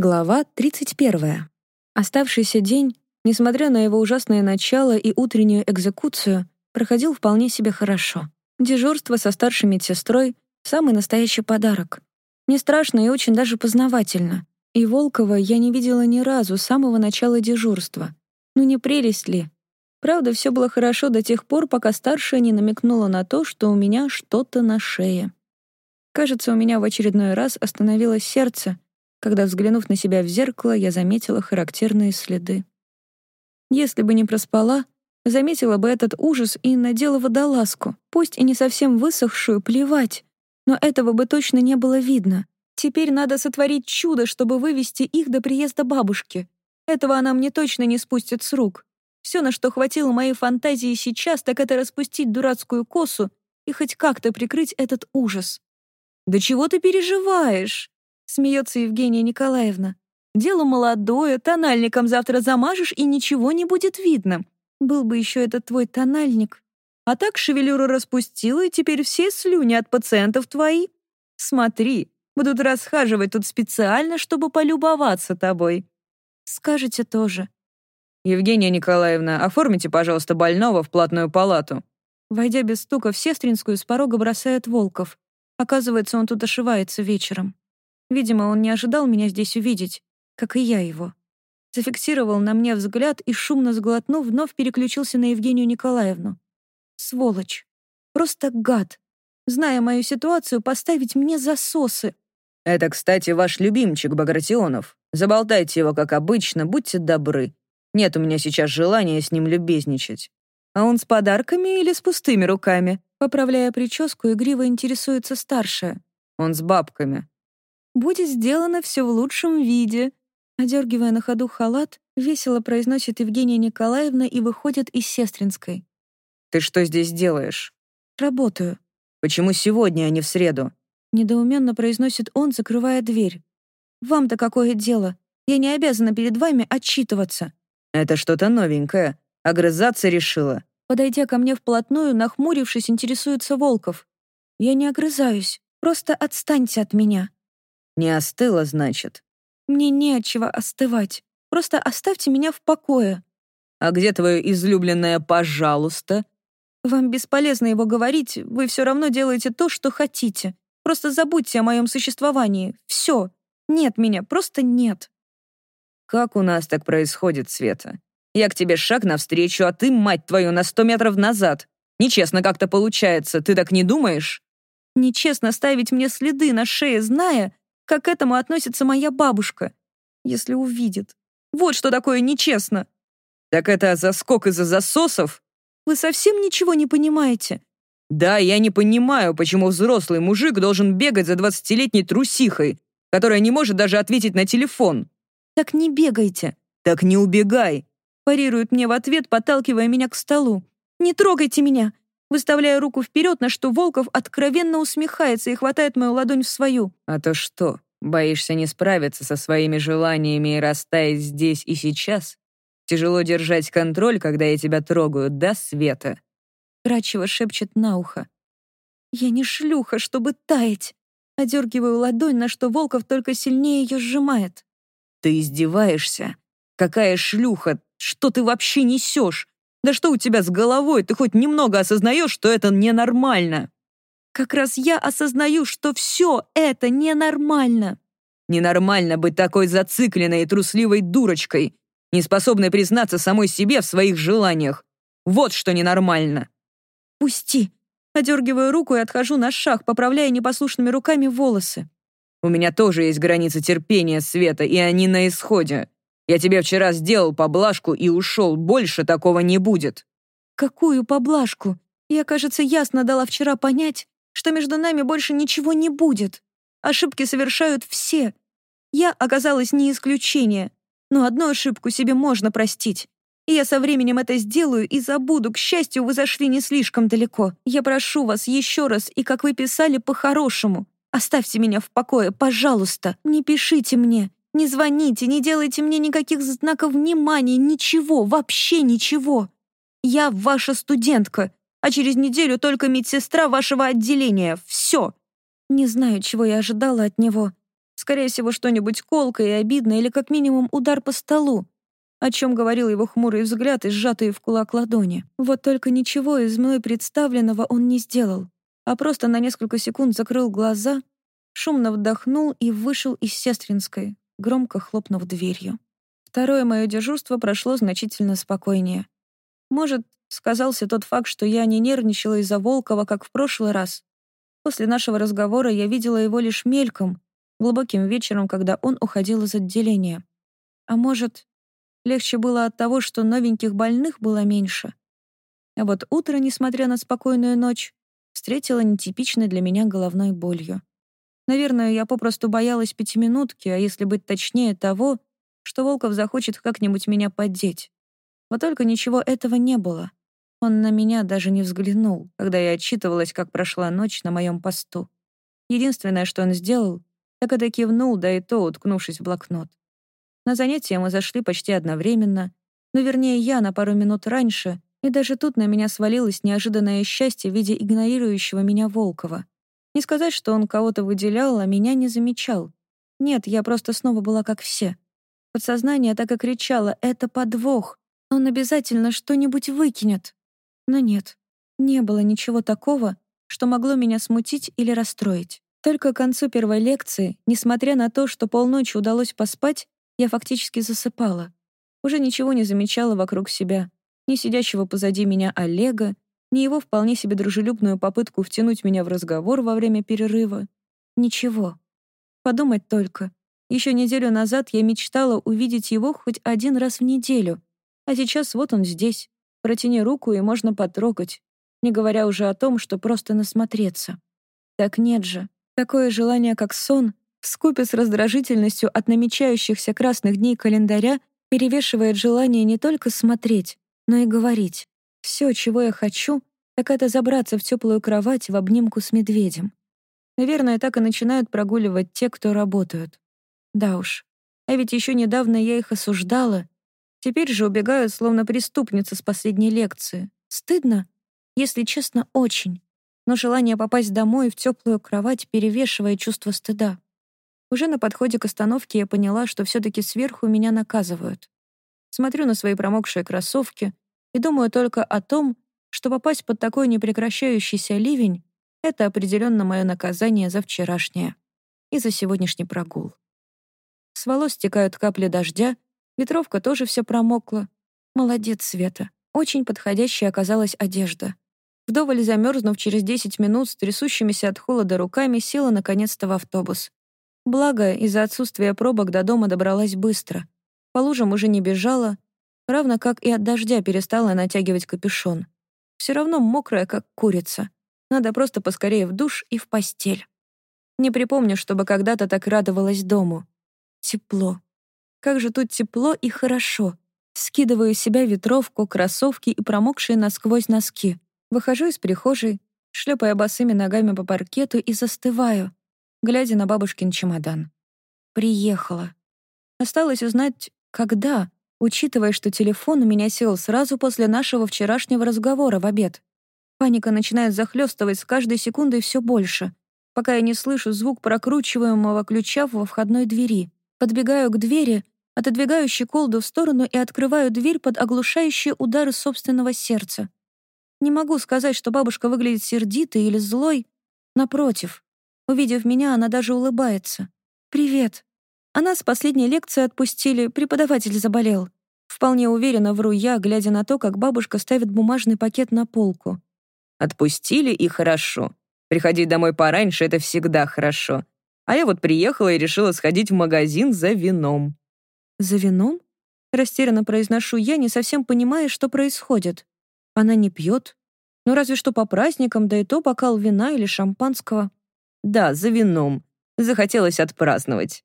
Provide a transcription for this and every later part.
Глава 31. Оставшийся день, несмотря на его ужасное начало и утреннюю экзекуцию, проходил вполне себе хорошо. Дежурство со старшей медсестрой — самый настоящий подарок. Не страшно и очень даже познавательно. И Волкова я не видела ни разу с самого начала дежурства. Ну не прелесть ли? Правда, все было хорошо до тех пор, пока старшая не намекнула на то, что у меня что-то на шее. Кажется, у меня в очередной раз остановилось сердце — когда, взглянув на себя в зеркало, я заметила характерные следы. Если бы не проспала, заметила бы этот ужас и надела водолазку, пусть и не совсем высохшую, плевать, но этого бы точно не было видно. Теперь надо сотворить чудо, чтобы вывести их до приезда бабушки. Этого она мне точно не спустит с рук. Все, на что хватило моей фантазии сейчас, так это распустить дурацкую косу и хоть как-то прикрыть этот ужас. «Да чего ты переживаешь?» Смеется Евгения Николаевна. Дело молодое, тональником завтра замажешь, и ничего не будет видно. Был бы еще этот твой тональник. А так шевелюру распустила, и теперь все слюни от пациентов твои. Смотри, будут расхаживать тут специально, чтобы полюбоваться тобой. Скажете тоже. Евгения Николаевна, оформите, пожалуйста, больного в платную палату. Войдя без стука в сестринскую, с порога бросает Волков. Оказывается, он тут ошивается вечером. Видимо, он не ожидал меня здесь увидеть, как и я его. Зафиксировал на мне взгляд и, шумно сглотнув, вновь переключился на Евгению Николаевну. Сволочь. Просто гад. Зная мою ситуацию, поставить мне засосы. «Это, кстати, ваш любимчик Багратионов. Заболтайте его, как обычно, будьте добры. Нет у меня сейчас желания с ним любезничать». «А он с подарками или с пустыми руками?» Поправляя прическу, игриво интересуется старшая. «Он с бабками будет сделано все в лучшем виде». Одергивая на ходу халат, весело произносит Евгения Николаевна и выходит из сестринской. «Ты что здесь делаешь?» «Работаю». «Почему сегодня, а не в среду?» Недоуменно произносит он, закрывая дверь. «Вам-то какое дело? Я не обязана перед вами отчитываться». «Это что-то новенькое. Огрызаться решила». Подойдя ко мне вплотную, нахмурившись, интересуется Волков. «Я не огрызаюсь. Просто отстаньте от меня». Не остыла, значит? Мне не от чего остывать. Просто оставьте меня в покое. А где твое излюбленное «пожалуйста»? Вам бесполезно его говорить, вы все равно делаете то, что хотите. Просто забудьте о моем существовании. Все. Нет меня, просто нет. Как у нас так происходит, Света? Я к тебе шаг навстречу, а ты, мать твою, на сто метров назад. Нечестно как-то получается, ты так не думаешь? Нечестно ставить мне следы на шее, зная, как к этому относится моя бабушка, если увидит. Вот что такое нечестно. Так это заскок из-за засосов? Вы совсем ничего не понимаете. Да, я не понимаю, почему взрослый мужик должен бегать за двадцатилетней трусихой, которая не может даже ответить на телефон. Так не бегайте. Так не убегай. Парирует мне в ответ, подталкивая меня к столу. Не трогайте меня. Выставляя руку вперед, на что Волков откровенно усмехается и хватает мою ладонь в свою. «А то что, боишься не справиться со своими желаниями и растаять здесь и сейчас? Тяжело держать контроль, когда я тебя трогаю, да, Света?» Крачево шепчет на ухо. «Я не шлюха, чтобы таять!» Одергиваю ладонь, на что Волков только сильнее ее сжимает. «Ты издеваешься? Какая шлюха? Что ты вообще несешь? Да что у тебя с головой? Ты хоть немного осознаешь, что это ненормально?» «Как раз я осознаю, что все это ненормально». «Ненормально быть такой зацикленной и трусливой дурочкой, не способной признаться самой себе в своих желаниях. Вот что ненормально». «Пусти». Одергиваю руку и отхожу на шаг, поправляя непослушными руками волосы. «У меня тоже есть границы терпения, Света, и они на исходе. Я тебе вчера сделал поблажку и ушел. Больше такого не будет». «Какую поблажку? Я, кажется, ясно дала вчера понять, что между нами больше ничего не будет. Ошибки совершают все. Я оказалась не исключение. Но одну ошибку себе можно простить. И я со временем это сделаю и забуду. К счастью, вы зашли не слишком далеко. Я прошу вас еще раз, и как вы писали, по-хорошему. Оставьте меня в покое, пожалуйста. Не пишите мне. Не звоните, не делайте мне никаких знаков внимания, ничего, вообще ничего. Я ваша студентка, а через неделю только медсестра вашего отделения. Все. Не знаю, чего я ожидала от него. Скорее всего, что-нибудь колкое и обидное или как минимум удар по столу, о чем говорил его хмурый взгляд и сжатые в кулак ладони. Вот только ничего из мной представленного он не сделал, а просто на несколько секунд закрыл глаза, шумно вдохнул и вышел из сестринской, громко хлопнув дверью. Второе мое дежурство прошло значительно спокойнее. Может, сказался тот факт, что я не нервничала из-за Волкова, как в прошлый раз. После нашего разговора я видела его лишь мельком, глубоким вечером, когда он уходил из отделения. А может, легче было от того, что новеньких больных было меньше. А вот утро, несмотря на спокойную ночь, встретило нетипичной для меня головной болью. Наверное, я попросту боялась пятиминутки, а если быть точнее того, что Волков захочет как-нибудь меня поддеть. Вот только ничего этого не было. Он на меня даже не взглянул, когда я отчитывалась, как прошла ночь на моем посту. Единственное, что он сделал, так это кивнул, да и то, уткнувшись в блокнот. На занятия мы зашли почти одновременно, но вернее я на пару минут раньше, и даже тут на меня свалилось неожиданное счастье в виде игнорирующего меня Волкова. Не сказать, что он кого-то выделял, а меня не замечал. Нет, я просто снова была как все. Подсознание так и кричало «это подвох», он обязательно что-нибудь выкинет. Но нет, не было ничего такого, что могло меня смутить или расстроить. Только к концу первой лекции, несмотря на то, что полночи удалось поспать, я фактически засыпала. Уже ничего не замечала вокруг себя. Ни сидящего позади меня Олега, ни его вполне себе дружелюбную попытку втянуть меня в разговор во время перерыва. Ничего. Подумать только. Еще неделю назад я мечтала увидеть его хоть один раз в неделю, а сейчас вот он здесь. Протяни руку, и можно потрогать, не говоря уже о том, что просто насмотреться. Так нет же. Такое желание, как сон, вскупе с раздражительностью от намечающихся красных дней календаря, перевешивает желание не только смотреть, но и говорить. Все, чего я хочу, так это забраться в теплую кровать в обнимку с медведем. Наверное, так и начинают прогуливать те, кто работают. Да уж. А ведь еще недавно я их осуждала Теперь же убегают, словно преступница с последней лекции. Стыдно? Если честно, очень. Но желание попасть домой в теплую кровать перевешивает чувство стыда. Уже на подходе к остановке я поняла, что все-таки сверху меня наказывают. Смотрю на свои промокшие кроссовки и думаю только о том, что попасть под такой непрекращающийся ливень — это определенно мое наказание за вчерашнее и за сегодняшний прогул. С волос стекают капли дождя, Ветровка тоже вся промокла. Молодец, Света. Очень подходящая оказалась одежда. Вдоволь замерзнув через 10 минут с трясущимися от холода руками, села наконец-то в автобус. Благо, из-за отсутствия пробок до дома добралась быстро. По лужам уже не бежала, равно как и от дождя перестала натягивать капюшон. Все равно мокрая, как курица. Надо просто поскорее в душ и в постель. Не припомню, чтобы когда-то так радовалась дому. Тепло. Как же тут тепло и хорошо. Скидываю с себя ветровку, кроссовки и промокшие насквозь носки. Выхожу из прихожей, шлепая босыми ногами по паркету и застываю, глядя на бабушкин чемодан. Приехала. Осталось узнать, когда, учитывая, что телефон у меня сел сразу после нашего вчерашнего разговора в обед. Паника начинает захлестывать с каждой секундой все больше, пока я не слышу звук прокручиваемого ключа во входной двери. Подбегаю к двери, отодвигаю щеколду в сторону и открываю дверь под оглушающие удары собственного сердца. Не могу сказать, что бабушка выглядит сердитой или злой. Напротив, увидев меня, она даже улыбается. «Привет». Она с последней лекции отпустили, преподаватель заболел. Вполне уверенно вру я, глядя на то, как бабушка ставит бумажный пакет на полку. «Отпустили и хорошо. Приходить домой пораньше — это всегда хорошо. А я вот приехала и решила сходить в магазин за вином». «За вином?» Растерянно произношу я, не совсем понимая, что происходит. Она не пьет. Ну, разве что по праздникам, да и то бокал вина или шампанского. «Да, за вином. Захотелось отпраздновать».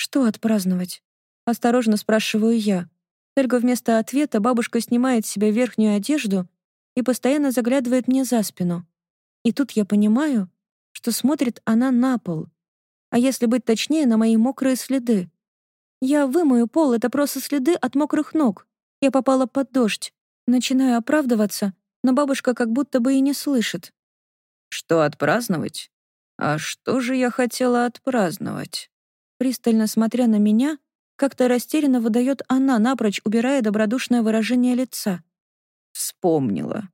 «Что отпраздновать?» Осторожно спрашиваю я. Только вместо ответа бабушка снимает с себя верхнюю одежду и постоянно заглядывает мне за спину. И тут я понимаю, что смотрит она на пол, а если быть точнее, на мои мокрые следы. Я вымою пол, это просто следы от мокрых ног. Я попала под дождь. Начинаю оправдываться, но бабушка как будто бы и не слышит. Что отпраздновать? А что же я хотела отпраздновать? Пристально смотря на меня, как-то растерянно выдает она, напрочь убирая добродушное выражение лица. Вспомнила.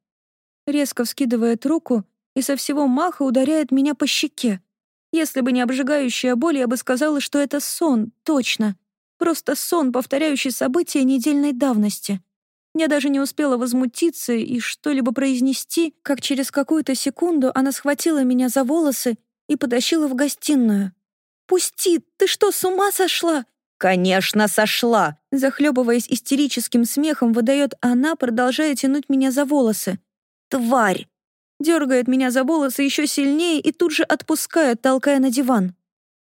Резко вскидывает руку и со всего маха ударяет меня по щеке. Если бы не обжигающая боль, я бы сказала, что это сон, точно. Просто сон, повторяющий события недельной давности. Я даже не успела возмутиться и что-либо произнести, как через какую-то секунду она схватила меня за волосы и потащила в гостиную. «Пусти! Ты что, с ума сошла?» «Конечно, сошла!» Захлебываясь истерическим смехом, выдает она, продолжая тянуть меня за волосы. «Тварь!» Дергает меня за волосы еще сильнее и тут же отпускает, толкая на диван.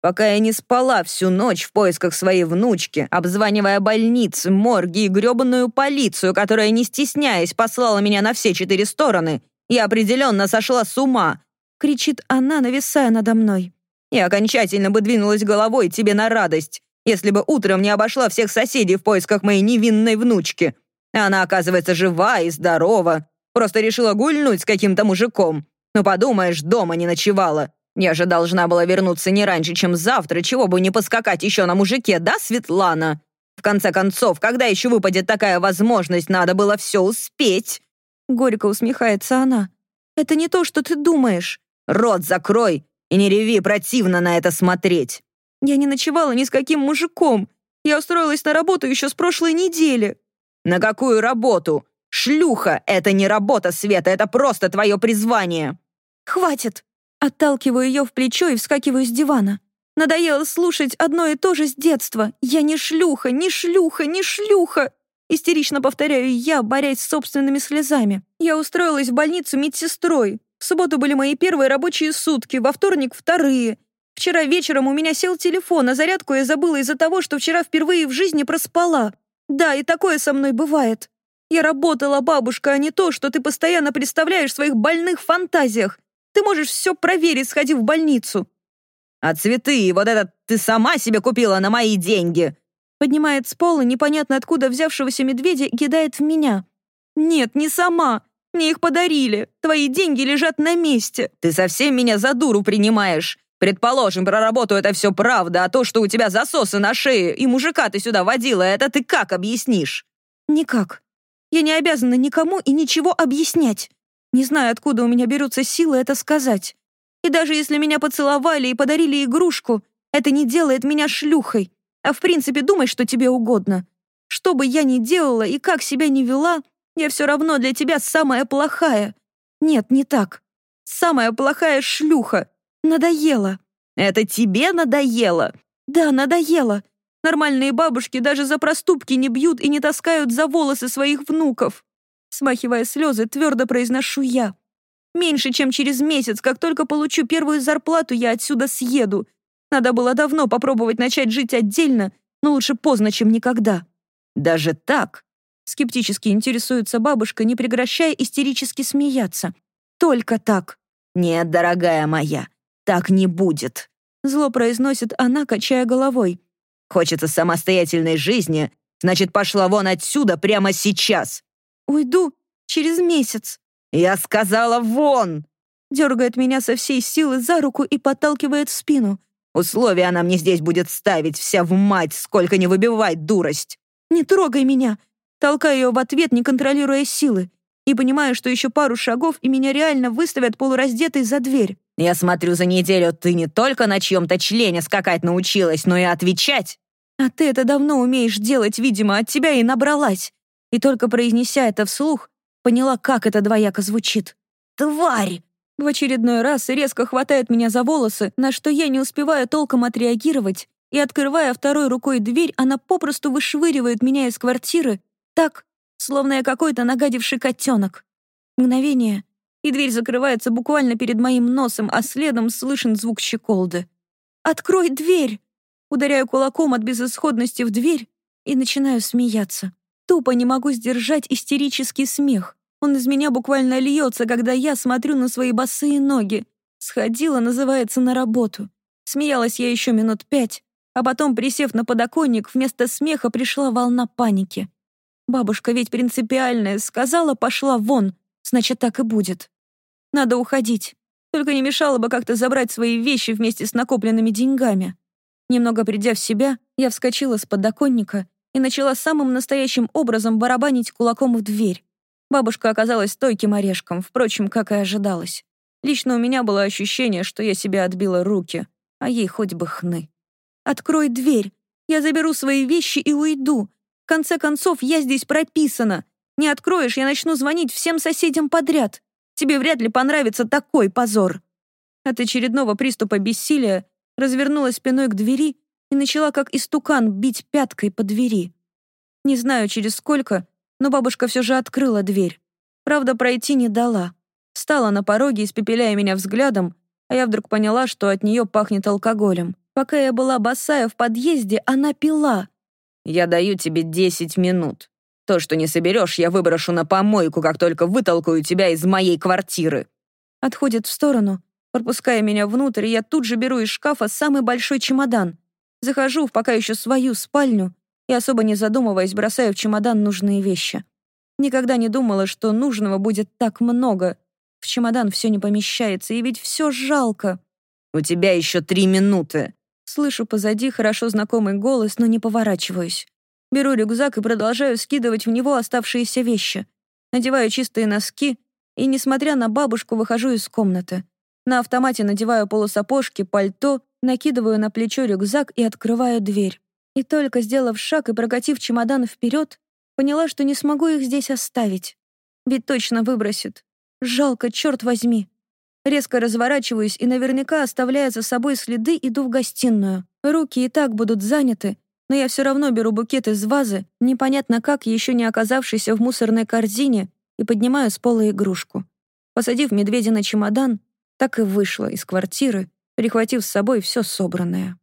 Пока я не спала всю ночь в поисках своей внучки, обзванивая больницы, морги и грёбаную полицию, которая, не стесняясь, послала меня на все четыре стороны, я определенно сошла с ума, — кричит она, нависая надо мной. И окончательно бы двинулась головой тебе на радость, если бы утром не обошла всех соседей в поисках моей невинной внучки. Она, оказывается, жива и здорова. Просто решила гульнуть с каким-то мужиком. Ну, подумаешь, дома не ночевала. Я же должна была вернуться не раньше, чем завтра, чего бы не поскакать еще на мужике, да, Светлана? В конце концов, когда еще выпадет такая возможность, надо было все успеть. Горько усмехается она. Это не то, что ты думаешь. Рот закрой и не реви, противно на это смотреть. Я не ночевала ни с каким мужиком. Я устроилась на работу еще с прошлой недели. На какую работу? Шлюха — это не работа, Света, это просто твое призвание. Хватит. Отталкиваю ее в плечо и вскакиваю с дивана. Надоело слушать одно и то же с детства. Я не шлюха, не шлюха, не шлюха. Истерично повторяю я, борясь с собственными слезами. Я устроилась в больницу медсестрой. В субботу были мои первые рабочие сутки, во вторник — вторые. Вчера вечером у меня сел телефон, а зарядку я забыла из-за того, что вчера впервые в жизни проспала. Да, и такое со мной бывает. Я работала, бабушка, а не то, что ты постоянно представляешь в своих больных фантазиях. Ты можешь все проверить, сходив в больницу». «А цветы, вот это ты сама себе купила на мои деньги!» Поднимает с пола непонятно откуда взявшегося медведя и кидает в меня. «Нет, не сама. Мне их подарили. Твои деньги лежат на месте». «Ты совсем меня за дуру принимаешь. Предположим, про работу это все правда, а то, что у тебя засосы на шее и мужика ты сюда водила, это ты как объяснишь?» «Никак. Я не обязана никому и ничего объяснять. Не знаю, откуда у меня берутся силы это сказать. И даже если меня поцеловали и подарили игрушку, это не делает меня шлюхой. А в принципе, думай, что тебе угодно. Что бы я ни делала и как себя ни вела, я все равно для тебя самая плохая. Нет, не так. Самая плохая шлюха. Надоело. Это тебе надоело? Да, надоело. Нормальные бабушки даже за проступки не бьют и не таскают за волосы своих внуков. Смахивая слезы, твердо произношу я. Меньше чем через месяц, как только получу первую зарплату, я отсюда съеду. Надо было давно попробовать начать жить отдельно, но лучше поздно, чем никогда. Даже так? Скептически интересуется бабушка, не прекращая истерически смеяться. Только так. Нет, дорогая моя, так не будет. Зло произносит она, качая головой. Хочется самостоятельной жизни, значит, пошла вон отсюда прямо сейчас. «Уйду через месяц». «Я сказала, вон!» Дергает меня со всей силы за руку и подталкивает в спину. «Условия она мне здесь будет ставить, вся в мать, сколько не выбивать дурость!» «Не трогай меня!» Толкаю ее в ответ, не контролируя силы. И понимаю, что еще пару шагов, и меня реально выставят полураздетой за дверь. «Я смотрю, за неделю ты не только на чьем-то члене скакать научилась, но и отвечать!» «А ты это давно умеешь делать, видимо, от тебя и набралась!» И только произнеся это вслух, поняла, как это двояко звучит. «Тварь!» В очередной раз резко хватает меня за волосы, на что я не успеваю толком отреагировать, и, открывая второй рукой дверь, она попросту вышвыривает меня из квартиры так, словно я какой-то нагадивший котенок. Мгновение, и дверь закрывается буквально перед моим носом, а следом слышен звук щеколды. «Открой дверь!» Ударяю кулаком от безысходности в дверь и начинаю смеяться. Тупо не могу сдержать истерический смех. Он из меня буквально льется, когда я смотрю на свои босые ноги. Сходила, называется, на работу. Смеялась я еще минут пять, а потом, присев на подоконник, вместо смеха пришла волна паники. Бабушка ведь принципиальная, сказала, пошла вон, значит, так и будет. Надо уходить. Только не мешало бы как-то забрать свои вещи вместе с накопленными деньгами. Немного придя в себя, я вскочила с подоконника и начала самым настоящим образом барабанить кулаком в дверь. Бабушка оказалась стойким орешком, впрочем, как и ожидалось. Лично у меня было ощущение, что я себе отбила руки, а ей хоть бы хны. «Открой дверь! Я заберу свои вещи и уйду. Конце концов, я здесь прописана. Не откроешь, я начну звонить всем соседям подряд. Тебе вряд ли понравится такой позор». От очередного приступа бессилия развернулась спиной к двери и начала как истукан бить пяткой по двери. Не знаю, через сколько, но бабушка все же открыла дверь. Правда, пройти не дала. Встала на пороге, испепеляя меня взглядом, а я вдруг поняла, что от нее пахнет алкоголем. Пока я была босая в подъезде, она пила. «Я даю тебе десять минут. То, что не соберешь, я выброшу на помойку, как только вытолкаю тебя из моей квартиры». Отходит в сторону, пропуская меня внутрь, я тут же беру из шкафа самый большой чемодан. Захожу в пока еще свою спальню и, особо не задумываясь, бросаю в чемодан нужные вещи. Никогда не думала, что нужного будет так много. В чемодан все не помещается, и ведь все жалко. «У тебя еще три минуты». Слышу позади хорошо знакомый голос, но не поворачиваюсь. Беру рюкзак и продолжаю скидывать в него оставшиеся вещи. Надеваю чистые носки и, несмотря на бабушку, выхожу из комнаты. На автомате надеваю полусапожки, пальто, накидываю на плечо рюкзак и открываю дверь. И только сделав шаг и прокатив чемодан вперед, поняла, что не смогу их здесь оставить. Ведь точно выбросит. Жалко, черт возьми. Резко разворачиваюсь и наверняка, оставляя за собой следы, иду в гостиную. Руки и так будут заняты, но я все равно беру букет из вазы, непонятно как, еще не оказавшийся в мусорной корзине, и поднимаю с пола игрушку. Посадив медведя на чемодан, так и вышла из квартиры, прихватив с собой все собранное.